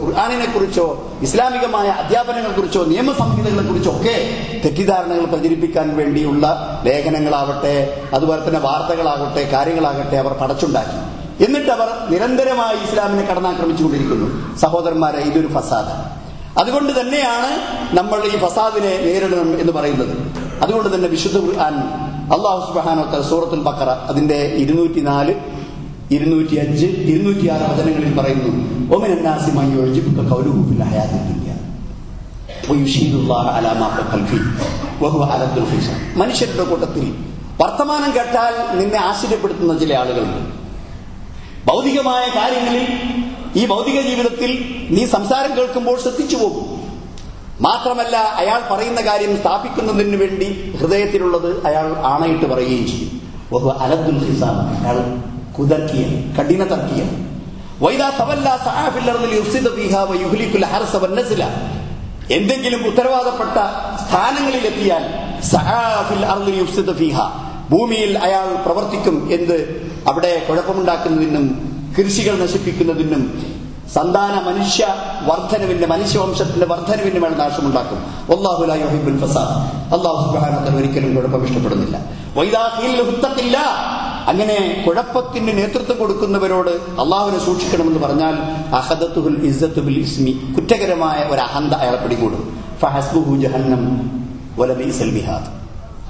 ഖുർആാനിനെ കുറിച്ചോ ഇസ്ലാമികമായ അധ്യാപനങ്ങളെ കുറിച്ചോ നിയമസംഹിതകളെ കുറിച്ചോ ഒക്കെ തെറ്റിദ്ധാരണകൾ പ്രചരിപ്പിക്കാൻ വേണ്ടിയുള്ള ലേഖനങ്ങളാവട്ടെ അതുപോലെ തന്നെ വാർത്തകളാകട്ടെ കാര്യങ്ങളാകട്ടെ അവർ പടച്ചുണ്ടാക്കി. എന്നിട്ട് അവർ നിരന്തരമായി ഇസ്ലാമിനെ കടന്നാക്രമിച്ചുകൊണ്ടിരിക്കുന്നു. സഹോദരന്മാരെ ഇതൊരു ഫസാദ്. അതുകൊണ്ട് തന്നെയാണ് നമ്മൾ ഈ ഫസാദിനെ നേരിടണം എന്ന് പറയുന്നത്. അതുകൊണ്ട് തന്നെ വിശുദ്ധ ഖുർആൻ അള്ളാഹു സുബാനോത്തൽ സൂറത്തുൽ ബക്കറ അതിന്റെ ഇരുന്നൂറ്റി നാല് ഇരുന്നൂറ്റി അഞ്ച് ഇരുന്നൂറ്റി ആറ് വചനങ്ങളിൽ പറയുന്നു മനുഷ്യരുടെ കൂട്ടത്തിൽ വർത്തമാനം കേട്ടാൽ നിന്നെ ആശ്ചര്യപ്പെടുത്തുന്ന ചില ആളുകളുണ്ട്. ഭൗതികമായ കാര്യങ്ങളിൽ ഈ ഭൗതിക ജീവിതത്തിൽ നീ സംസാരം കേൾക്കുമ്പോൾ ശ്രദ്ധിച്ചു പോകും. മാത്രമല്ല അയാൾ പറയുന്ന കാര്യം സ്ഥാപിക്കുന്നതിന് വേണ്ടി ഹൃദയത്തിലുള്ളത് അയാൾ ആണയിട്ട് പറയുകയും ചെയ്യും. അയാൾ കുതർക്കിയ കഠിന തർക്കിയ വൈദാ തവല്ല സഹാഫിൽ അർദിൽ യുഫ്സിദ ഫീഹാ വയുഹ്ലികുൽ ഹർസ വന്നസ്ല എന്തെങ്കിലും ഉത്തരവാദപ്പെട്ട സ്ഥാനങ്ങളിൽ എത്തിയാൽ ഭൂമിയിൽ അയാൾ പ്രവർത്തിക്കും എന്ത്? അവിടെ കുഴപ്പമുണ്ടാക്കുന്നതിനും കൃഷികൾ നശിപ്പിക്കുന്നതിനും സന്താന മനുഷ്യ വർധനവിന്റെ മനുഷ്യവംശത്തിന്റെ വർധനവിന്റെ മേൽ നാശമുണ്ടാക്കും. അള്ളാഹുലാഹിബുൽ ഫസാദ്. ഒരിക്കലും കുഴപ്പം ഇഷ്ടപ്പെടുന്നില്ല വൈദാ ഖീല അങ്ങനെ കുഴപ്പത്തിന് നേതൃത്വം കൊടുക്കുന്നവരോട് അള്ളാഹുവിനെ സൂക്ഷിക്കണമെന്ന് പറഞ്ഞാൽ അഹദത്തുൽ ഇസ്സത്തു ബിൽ ഇസ്മി കുറ്റകരമായ ഒരു അഹന്ത അയാളെ പിടികൂടും. ഫഹസ്ബുഹു ജഹന്നം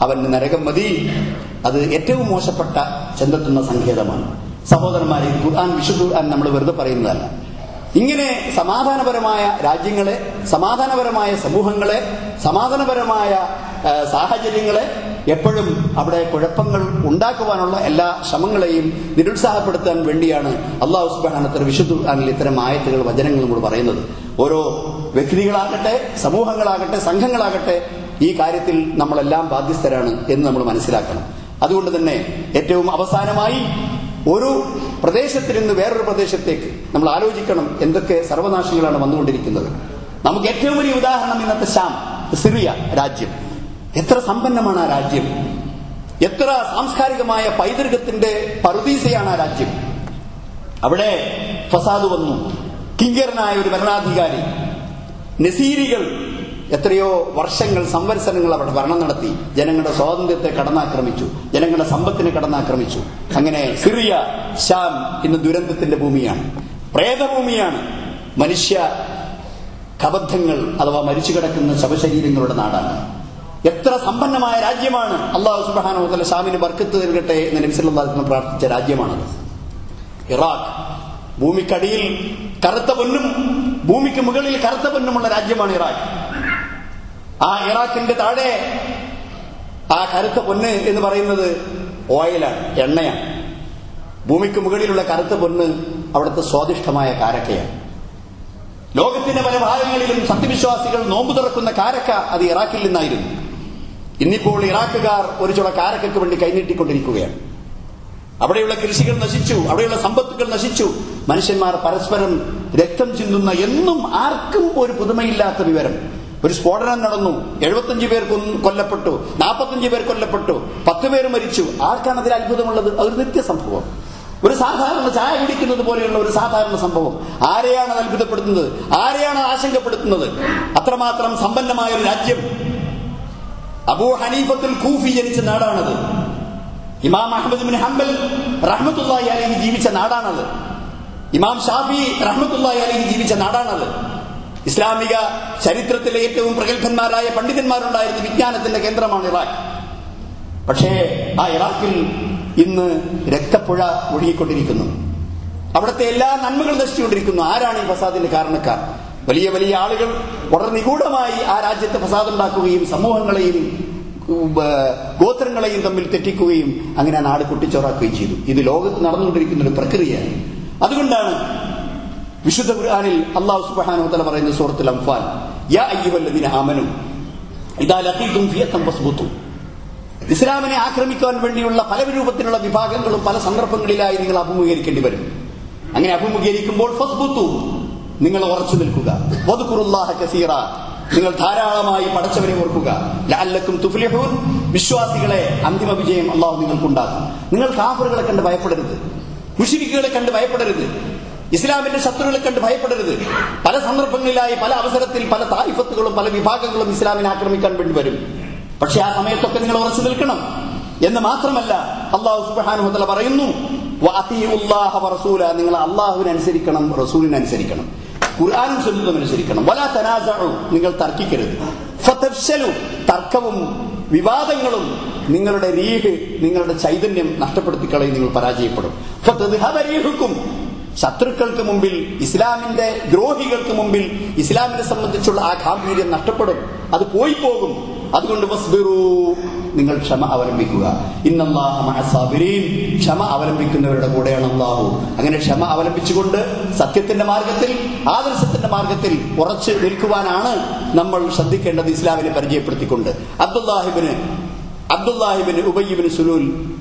അവന് നരകം മതി. അത് ഏറ്റവും മോശപ്പെട്ട ചെന്നെത്തുന്ന സങ്കേതമാണ്. സഹോദരന്മാരെ ഖുർആൻ വിശുദ്ധ ഖുർആൻ നമ്മൾ വെറുതെ പറയുന്നതല്ല. ഇങ്ങനെ സമാധാനപരമായ രാജ്യങ്ങളെ സമാധാനപരമായ സമൂഹങ്ങളെ സമാധാനപരമായ സാഹചര്യങ്ങളെ എപ്പോഴും അവിടെ കുഴപ്പങ്ങൾ ഉണ്ടാക്കുവാനുള്ള എല്ലാ ശ്രമങ്ങളെയും നിരുത്സാഹപ്പെടുത്താൻ വേണ്ടിയാണ് അള്ളാഹു സുബാനത്തർ വിശുദ്ധ ഇത്തരം ആയത്തുകൾ വചനങ്ങൾ നമ്മൾ പറയുന്നത്. ഓരോ വ്യക്തികളാകട്ടെ സമൂഹങ്ങളാകട്ടെ സംഘങ്ങളാകട്ടെ ഈ കാര്യത്തിൽ നമ്മളെല്ലാം ബാധ്യസ്ഥരാണ് എന്ന് നമ്മൾ മനസ്സിലാക്കണം. അതുകൊണ്ട് തന്നെ ഏറ്റവും അവസാനമായി ഒരു പ്രദേശത്തിൽ നിന്ന് വേറൊരു പ്രദേശത്തേക്ക് നമ്മൾ ആലോചിക്കണം എന്തൊക്കെ സർവനാശങ്ങളാണ് വന്നുകൊണ്ടിരിക്കുന്നത്. നമുക്ക് ഏറ്റവും വലിയ ഉദാഹരണം ഇന്നത്തെ ഷാം സിറിയ രാജ്യം. എത്ര സമ്പന്നമാണ് ആ രാജ്യം? എത്ര സാംസ്കാരികമായ പൈതൃകത്തിന്റെ പറുദീസയാണ് ആ രാജ്യം? അവിടെ ഫസാദ് വന്നു. കിങ്കരനായ ഒരു ഭരണാധികാരി. നസീരികൾ എത്രയോ വർഷങ്ങൾ സംവത്സരങ്ങൾ അവിടെ ഭരണം നടത്തി. ജനങ്ങളുടെ സ്വാതന്ത്ര്യത്തെ കടന്നാക്രമിച്ചു. ജനങ്ങളുടെ സമ്പത്തിനെ കടന്നാക്രമിച്ചു. അങ്ങനെ സിറിയ ഷാം ഇന്ന് ദുരന്തത്തിന്റെ ഭൂമിയാണ്. പ്രേതഭൂമിയാണ്. മനുഷ്യ കബദ്ധങ്ങൾ അഥവാ മരിച്ചു കിടക്കുന്ന ശവശരീരങ്ങളുടെ നാടാണ്. എത്ര സമ്പന്നമായ രാജ്യമാണ്. അള്ളാഹു സുബാന ഷാമിന് ബർക്കത്ത് നൽകട്ടെ എന്ന് നബിസല്ലാസ്ലം പ്രാർത്ഥിച്ച രാജ്യമാണത്. ഇറാഖ് ഭൂമിക്കടിയിൽ കറുത്ത പൊന്നും ഭൂമിക്ക് മുകളിൽ കറുത്ത പൊന്നുമുള്ള രാജ്യമാണ് ഇറാഖ്. ആ ഇറാഖിന്റെ താഴെ ആ കറുത്ത പൊന്ന് എന്ന് പറയുന്നത് ഓയിലാണ് എണ്ണയാണ്. ഭൂമിക്ക് മുകളിലുള്ള കറുത്ത പൊന്ന് അവിടുത്തെ സ്വാദിഷ്ടമായ കാരക്കയാണ്. ലോകത്തിന്റെ പല ഭാഗങ്ങളിലും സത്യവിശ്വാസികൾ നോമ്പു തുറക്കുന്ന കാരക്ക അത് ഇറാഖിൽ നിന്നായിരുന്നു. ഇന്നിപ്പോൾ ഇറാഖുകാർ ഒരു ചുള കാരക്കയ്ക്ക് വേണ്ടി കൈനീട്ടിക്കൊണ്ടിരിക്കുകയാണ്. അവിടെയുള്ള കൃഷികൾ നശിച്ചു അവിടെയുള്ള സമ്പത്തുകൾ നശിച്ചു. മനുഷ്യന്മാർ പരസ്പരം രക്തം ചിന്തുന്ന എന്നും ആർക്കും ഒരു പുതുമയില്ലാത്ത വിവരം. ഒരു സ്ഫോടനം നടന്നു എഴുപത്തഞ്ച് പേർ കൊല്ലപ്പെട്ടു നാൽപ്പത്തഞ്ച് പേർ കൊല്ലപ്പെട്ടു പത്ത് പേർ മരിച്ചു. ആർക്കാണ് അതിൽ അത്ഭുതമുള്ളത്? അതൊരു നിത്യസംഭവം ഒരു സാധാരണ ചായ കുടിക്കുന്നത് പോലെയുള്ള ഒരു സാധാരണ സംഭവം. ആരെയാണ് അത് അത്ഭുതപ്പെടുത്തുന്നത്? ആരെയാണ് ആശങ്കപ്പെടുത്തുന്നത്? അത്രമാത്രം സമ്പന്നമായ ഒരു രാജ്യം അബൂ ഹനീഫത്തുൽ കൂഫി ജനിച്ച നാടാണത്. ഇമാം അഹമ്മദ് ബിൻ ഹംബൽ റഹ്മത്തുല്ലാഹി അലഹി ജീവിച്ച നാടാണത്. ഇമാം ഷാഫി റഹ്മത്തുല്ലാഹി അലഹി ജീവിച്ച നാടാണത്. ഇസ്ലാമിക ചരിത്രത്തിലെ ഏറ്റവും പ്രഗത്ഭന്മാരായ പണ്ഡിതന്മാരുണ്ടായിരുന്ന വിജ്ഞാനത്തിന്റെ കേന്ദ്രമാണ് ഇറാഖ്. പക്ഷേ ആ ഇറാഖിൽ ഇന്ന് രക്തപ്പുഴ ഒഴുകിക്കൊണ്ടിരിക്കുന്നു. അവിടുത്തെ എല്ലാ നന്മകളും നശിച്ചുകൊണ്ടിരിക്കുന്നു. ആരാണ് ഈ ഫസാദിന്റെ കാരണക്കാർ? വലിയ വലിയ ആളുകൾ വളരെ നിഗൂഢമായി ആ രാജ്യത്തെ ഫസാദുണ്ടാക്കുകയും സമൂഹങ്ങളെയും ഗോത്രങ്ങളെയും തമ്മിൽ തെറ്റിക്കുകയും അങ്ങനെ ആ നാട് കുട്ടിച്ചോറാക്കുകയും ചെയ്തു. ഇത് ലോകത്ത് നടന്നുകൊണ്ടിരിക്കുന്ന ഒരു പ്രക്രിയയാണ്. അതുകൊണ്ടാണ് വിശുദ്ധ ഖുർആനിൽ അള്ളാഹു സുബ്ഹാനഹു തല പറയുന്ന സൂറത്തുൽ അംഫാൽ യാ അയ്യുഹല്ലദീന ആമനു ഇദാ ലഖീതും ഫിയത്തം ഫസ്ബുതു ഇസ്ലാമിനെ ആക്രമിക്കാൻ വേണ്ടിയുള്ള പല രൂപത്തിലുള്ള വിഭാഗങ്ങളും പല സന്ദർഭങ്ങളിലായി നിങ്ങൾ അഭിമുഖീകരിക്കേണ്ടി വരും. അങ്ങനെ അഭിമുഖീകരിക്കുമ്പോൾ ഫസ്ബുത്തു നിങ്ങൾ ഉറച്ചു നിൽക്കുക. കസീറ. നിങ്ങൾ ധാരാളമായി പടച്ചവരെ ഓർക്കുക. ലാലക്കും തുഫ്ലിഹൂൻ. വിശ്വാസികളെ അന്തിമ വിജയം അള്ളാഹു നിങ്ങൾക്കുണ്ടാക്കും. നിങ്ങൾ കാഫറുകളെ കണ്ട് ഭയപ്പെടരുത്. മുഷിരിക്കുകളെ കണ്ട് ഭയപ്പെടരുത്. ഇസ്ലാമിന്റെ ശത്രുക്കളെ കണ്ട് ഭയപ്പെടരുത്. പല സന്ദർഭങ്ങളിലായി പല അവസരത്തിൽ പല താരിഫത്തുകളും പല വിഭാഗങ്ങളും ഇസ്ലാമിനെ ആക്രമിക്കാൻ വേണ്ടി വരും. പക്ഷെ ആ സമയത്തൊക്കെ നിങ്ങൾ ഉറച്ചു നിൽക്കണം. എന്ന് മാത്രമല്ല അള്ളാഹു സുബാനുഹത്തല പറയുന്നു നിങ്ങൾ അള്ളാഹുവിനനുസരിക്കണം റസൂലിനനുസരിക്കണം. ഖുർആാനും സുന്നതും അനുസരിക്കണം. വല തനാസഉ നിങ്ങൾ തർക്കിക്കരുത്. ഫതഫ്ശലു തർക്കവും വിവാദങ്ങളും നിങ്ങളുടെ രീഹ് നിങ്ങളുടെ ചൈതന്യം നഷ്ടപ്പെടുത്തി കളയും നിങ്ങൾ പരാജയപ്പെടും. ഫതദ്ഹബ ശത്രുക്കൾക്ക് മുമ്പിൽ ഇസ്ലാമിന്റെ ദ്രോഹികൾക്ക് മുമ്പിൽ ഇസ്ലാമിനെ സംബന്ധിച്ചുള്ള ആ ഗാംഭീര്യം നഷ്ടപ്പെടും. അത് പോയി പോകും. അതുകൊണ്ട് നിങ്ങൾ ക്ഷമ അവലംബിക്കുക. ഇന്നല്ലാഹ മഅസാബിരീൻ ക്ഷമ അവലംബിക്കുന്നവരുടെ കൂടെയാണ് അള്ളാഹു അങ്ങനെ ക്ഷമ അവലംബിച്ചുകൊണ്ട് സത്യത്തിന്റെ മാർഗത്തിൽ ആദർശത്തിന്റെ മാർഗത്തിൽ ഉറച്ച് നിൽക്കുവാനാണ് നമ്മൾ ശ്രദ്ധിക്കേണ്ടത് ഇസ്ലാമിനെ പരിചയപ്പെടുത്തിക്കൊണ്ട്. അബ്ദുല്ലാഹിബിന് അബ്ദുല്ലാഹിബിന് ഉബയ്യബിന് സുലൂൽ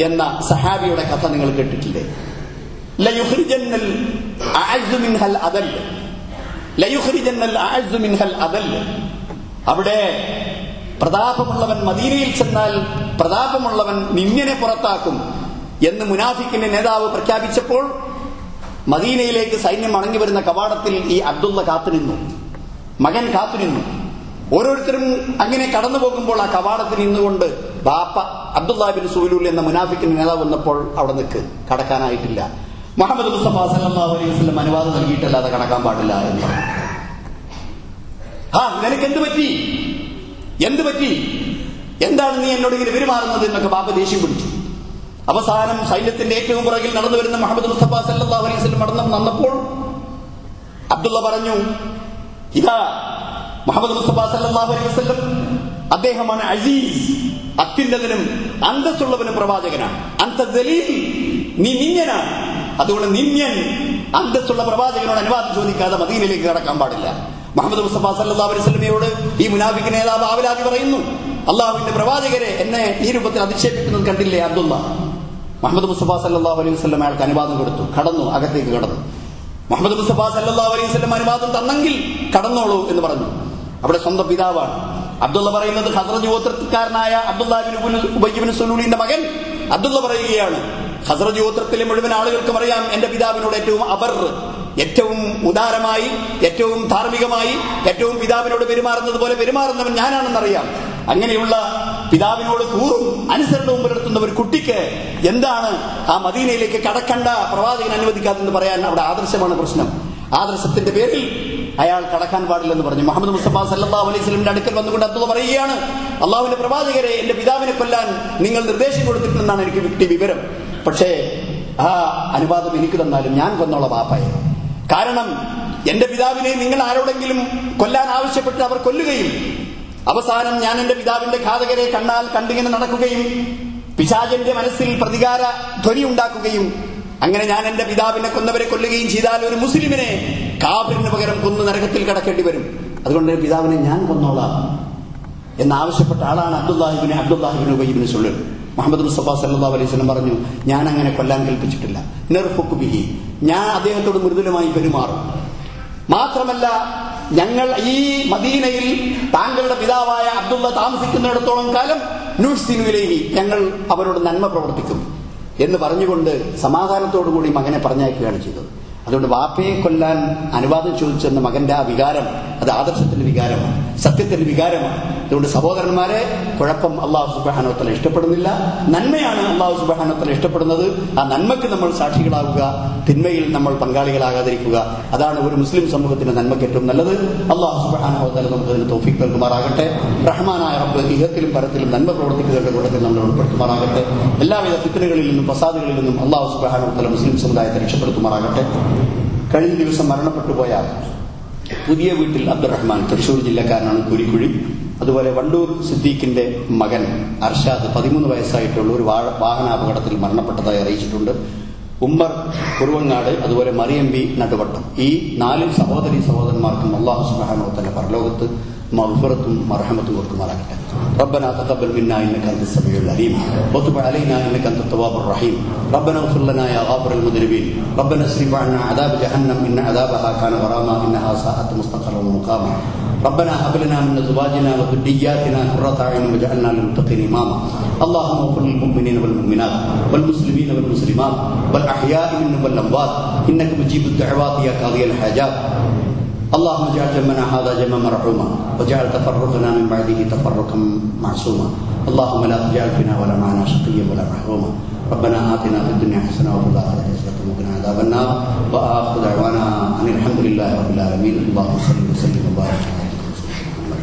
എന്ന സഹാബിയുടെ കഥ നിങ്ങൾ കേട്ടിട്ടില്ലേ? ലയുഖ്രിജന്നൽ അഅസ്സു മിൻഹൽ അദൽ ലയുഖ്രിജന്നൽ അഅസ്സു മിൻഹൽ അതൽ അവിടെ പ്രതാപമുള്ളവൻ മദീനയിൽ ചെന്നാൽ പ്രതാപമുള്ളവൻ നിന്യനെ പുറത്താക്കും എന്ന് മുനാഫിക്കിന്റെ നേതാവ് പ്രഖ്യാപിച്ചപ്പോൾ മദീനയിലേക്ക് സൈന്യം മടങ്ങി വരുന്ന കവാടത്തിൽ ഈ അബ്ദുള്ള കാത്തുനിന്നു. മകൻ കാത്തുനിന്നു. ഓരോരുത്തരും അങ്ങനെ കടന്നു പോകുമ്പോൾ ആ കവാടത്തിൽ നിന്നുകൊണ്ട് ബാപ്പ അബ്ദുല്ലാബിൻ സൂലൂൽ എന്ന മുനാഫിക്കിന്റെ നേതാവ് വന്നപ്പോൾ അവിടെ നിൽക്ക്. കടക്കാനായിട്ടില്ല. മുഹമ്മദ് മുസ്തഫ സല്ലല്ലാഹു അലൈഹി വസല്ലം അനുവാദം നൽകിയിട്ടല്ലാതെ കടക്കാൻ പാടില്ല എന്ന്. ആ നിനക്ക് എന്ത് പറ്റി? എന്ത് പറ്റി? എന്താണ് നീ എന്നോട് ഇങ്ങനെ പെരുമാറുന്നത് എന്നൊക്കെ ബാബ ദേഷ്യം പിടിച്ചു. അവസാനം സൈന്യത്തിന്റെ ഏറ്റവും പുറകിൽ നടന്നു വരുന്ന മുഹമ്മദ് മുസ്തഫ സല്ലല്ലാഹു അലൈഹി വസല്ലം നടന്നു വന്നപ്പോൾ അബ്ദുള്ള പറഞ്ഞു ഇതാ മുഹമ്മദ് മുസ്തഫ സല്ലല്ലാഹു അലൈഹി വസല്ലം അദ്ദേഹമാണ് അസീസ് അത്യുന്നതനും അന്തസ്സുള്ളവനും പ്രവാചകനാണ്. അന്ത നീ നിന്യനാണ് അതുകൊണ്ട് നിന്യൻ അന്തസ്സുള്ള പ്രവാചകനോട് അനുവാദം ചോദിക്കാതെ മദീനയിലേക്ക് കടക്കാൻ പാടില്ല. മുഹമ്മദ് മുസ്തഫ സല്ലല്ലാഹു അലൈഹി വസല്ലമയോട് ഈ മുനാഫിക് നേതാവ് ആവലാതി പറയുന്നു അള്ളാഹുവിന്റെ പ്രവാചകരെ എന്നെ ഈ രൂപത്തിൽ അധിക്ഷേപിക്കുന്നത് കണ്ടില്ലേ അബ്ദുള്ള? മുഹമ്മദ് മുസ്തഫ സല്ലല്ലാഹു അലൈഹി വസ്ലം അയാൾക്ക് അനുവാദം കൊടുത്തു കടന്നു അകത്തേക്ക് കടന്നു. മുഹമ്മദ് മുസ്തഫ സല്ലല്ലാഹു അലൈഹി വസ്ലം അനുവാദം തന്നെങ്കിൽ കടന്നോളൂ എന്ന് പറഞ്ഞു. അവിടെ സ്വന്തം പിതാവാണ്. അബ്ദുള്ള പറയുന്നത് ഹസ്രജ് ഗോത്രക്കാരനായ അബ്ദുല്ലാബിൻ സുലൂലിന്റെ മകൻ. അബ്ദുള്ള പറയുകയാണ് ഹസ്രജ് ഗോത്രത്തിലെ മുഴുവൻ ആളുകൾക്കും അറിയാം എന്റെ പിതാവിനോട് ഏറ്റവും അബർ ഏറ്റവും ഉദാരമായി ഏറ്റവും ധാർമ്മികമായി ഏറ്റവും പിതാവിനോട് പെരുമാറുന്നത് പോലെ പെരുമാറുന്നവൻ ഞാനാണെന്നറിയാം. അങ്ങനെയുള്ള പിതാവിനോട് കൂറും അനുസരണവും പുലർത്തുന്ന ഒരു കുട്ടിക്ക് എന്താണ് ആ മദീനയിലേക്ക് കടക്കണ്ട പ്രവാചകൻ അനുവദിക്കാതെന്ന് പറയാൻ അവിടെ ആദർശമാണ് പ്രശ്നം. ആദർശത്തിന്റെ പേരിൽ അയാൾ കടക്കാൻ പാടില്ലെന്ന് പറഞ്ഞു. മുഹമ്മദ് മുസ്തഫ സല്ലാ അലൈഹി വസല്ലമിന്റെ അടുക്കൽ വന്നുകൊണ്ട് അബ്ദുള്ള പറയുകയാണ് അള്ളാഹുവിന്റെ പ്രവാചകരെ എന്റെ പിതാവിനെ കൊല്ലാൻ നിങ്ങൾ നിർദ്ദേശം കൊടുത്തിട്ടുണ്ടെന്നാണ് എനിക്ക് കിട്ടിയ വിവരം. പക്ഷേ ആ അനുവാദം എനിക്ക് തന്നാലും ഞാൻ കൊന്നുള്ള ബാപ്പായെ കാരണം എന്റെ പിതാവിനെ നിങ്ങൾ ആരോടെങ്കിലും കൊല്ലാൻ ആവശ്യപ്പെട്ട് അവർ കൊല്ലുകയും അവസാനം ഞാൻ എന്റെ പിതാവിന്റെ ഘാതകരെ കണ്ടാൽ കണ്ടിങ്ങനെ നടക്കുകയും പിശാചന്റെ മനസ്സിൽ പ്രതികാര ധ്വനി ഉണ്ടാക്കുകയും അങ്ങനെ ഞാൻ എന്റെ പിതാവിനെ കൊന്നവരെ കൊല്ലുകയും ചെയ്താൽ ഒരു മുസ്ലിമിനെ കാബിലിന് പകരം കൊന്നു നരകത്തിൽ കടക്കേണ്ടി വരും. അതുകൊണ്ട് പിതാവിനെ ഞാൻ കൊന്നോളാം. എന്നാവശ്യപ്പെട്ട ആളാണ് അബ്ദുല്ലാഹിബിനെ അബ്ദുല്ലാഹിബിന് ഉപയോഗിക്കുന്ന സുള്ളിൽ മുഹമ്മദ് മുസ്തഫ സല്ലാ അലൈഹി പറഞ്ഞു ഞാൻ അങ്ങനെ കൊല്ലാൻ കൽപ്പിച്ചിട്ടില്ല. നെർഫുക്ക് ബിഹി. ഞാൻ അദ്ദേഹത്തോട് മൃദുലമായി പെരുമാറും. മാത്രമല്ല ഞങ്ങൾ ഈ മദീനയിൽ താങ്കളുടെ പിതാവായ അബ്ദുള്ള താമസിക്കുന്നിടത്തോളം കാലം നുഹ്സിനുവിലേഹി ഞങ്ങൾ അവരോട് നന്മ പ്രവർത്തിക്കും എന്ന് പറഞ്ഞുകൊണ്ട് സമാധാനത്തോടുകൂടി മകനെ പറഞ്ഞയക്കുകയാണ് ചെയ്തത്. അതുകൊണ്ട് വാപ്പയെ കൊല്ലാൻ അനുവാദം ചോദിച്ചെന്ന മകന്റെ ആ വികാരം അത് ആദർശത്തിന്റെ വികാരമാണ് സത്യത്തിന്റെ വികാരമാണ്. അതുകൊണ്ട് സഹോദരന്മാരെ കുഴപ്പം അള്ളാഹു സുബാനോത്തല ഇഷ്ടപ്പെടുന്നില്ല. നന്മയാണ് അള്ളാഹു സുബാനോത്തല ഇഷ്ടപ്പെടുന്നത്. ആ നന്മയ്ക്ക് നമ്മൾ സാക്ഷികളാകുക തിന്മയിൽ നമ്മൾ പങ്കാളികളാകാതിരിക്കുക. അതാണ് ഒരു മുസ്ലിം സമൂഹത്തിന്റെ നന്മയ്ക്ക് ഏറ്റവും നല്ലത്. അള്ളാഹു സുബാനോത്തല നമുക്ക് അതിന് തോഫിക്ക് നൽകുമാറാകട്ടെ. റഹ്മാനായ റബ്ബ് ഇഹത്തിലും പരത്തിലും നന്മ പ്രവർത്തിക്കുന്നവരുടെ കൂട്ടത്തിൽ നമ്മൾ ഉൾപ്പെടുത്തുമാറാകട്ടെ. എല്ലാവിധ ഫിത്തനുകളിൽ നിന്നും ഫസാദുകളിൽ നിന്നും അള്ളാഹു സുബാനോത്തല മുസ്ലിം സമുദായത്തെ രക്ഷപ്പെടുത്തുമാറാകട്ടെ. കഴിഞ്ഞ ദിവസം മരണപ്പെട്ടു പോയ പുതിയ വീട്ടിൽ അബ്ദുറഹ്മാൻ തൃശൂർ ജില്ലക്കാരനാണ് കുരിക്കുഴി. അതുപോലെ വണ്ടൂർ സിദ്ദീഖിന്റെ മകൻ അർഷാദ് പതിമൂന്ന് വയസ്സായിട്ടുള്ള ഒരു വാഹനാപകടത്തിൽ മരണപ്പെട്ടതായി അറിയിച്ചിട്ടുണ്ട്. ഉമ്മർ കുറുവങ്ങാട് അതുപോലെ മറിയം ബി നടുവട്ടം. ഈ നാല് സഹോദരി സഹോദരന്മാർക്കും അള്ളാഹു സുബ്ഹാനഹു പരലോകത്ത് مغفرة ورحمة وبركاته ربنا تقبل منا إنك أنت السميع العليم. وتب علينا إنك أنت التواب الرحيم. ربنا اغفر لنا يا غافر المذنبين. ربنا اصرف عنا عذاب جهنم إن عذابها كان غراما إنها ساءت مستقرا ومقاما. ربنا هب لنا من أزواجنا وذرياتنا قرة أعين واجعلنا للمتقين إماما. اللهم اغفر للمؤمنين والمؤمنات والمسلمين والمسلمات والأحياء منهم والأموات. إنك مجيب الدعوات يا قاضي الحاجات. اللهم اجعل جمعنا هذا جمع مرحوما، واجعل تفرقنا من بعده تفرقا معصوما. اللهم لا تجعل فينا ولا معنا شقيا ولا محروما. ربنا آتنا في الدنيا حسنة وفي الآخرة حسنة وقنا عذاب النار. وآخر دعوانا أن الحمد لله رب العالمين. اللهم صل وسلم وبارك على محمد.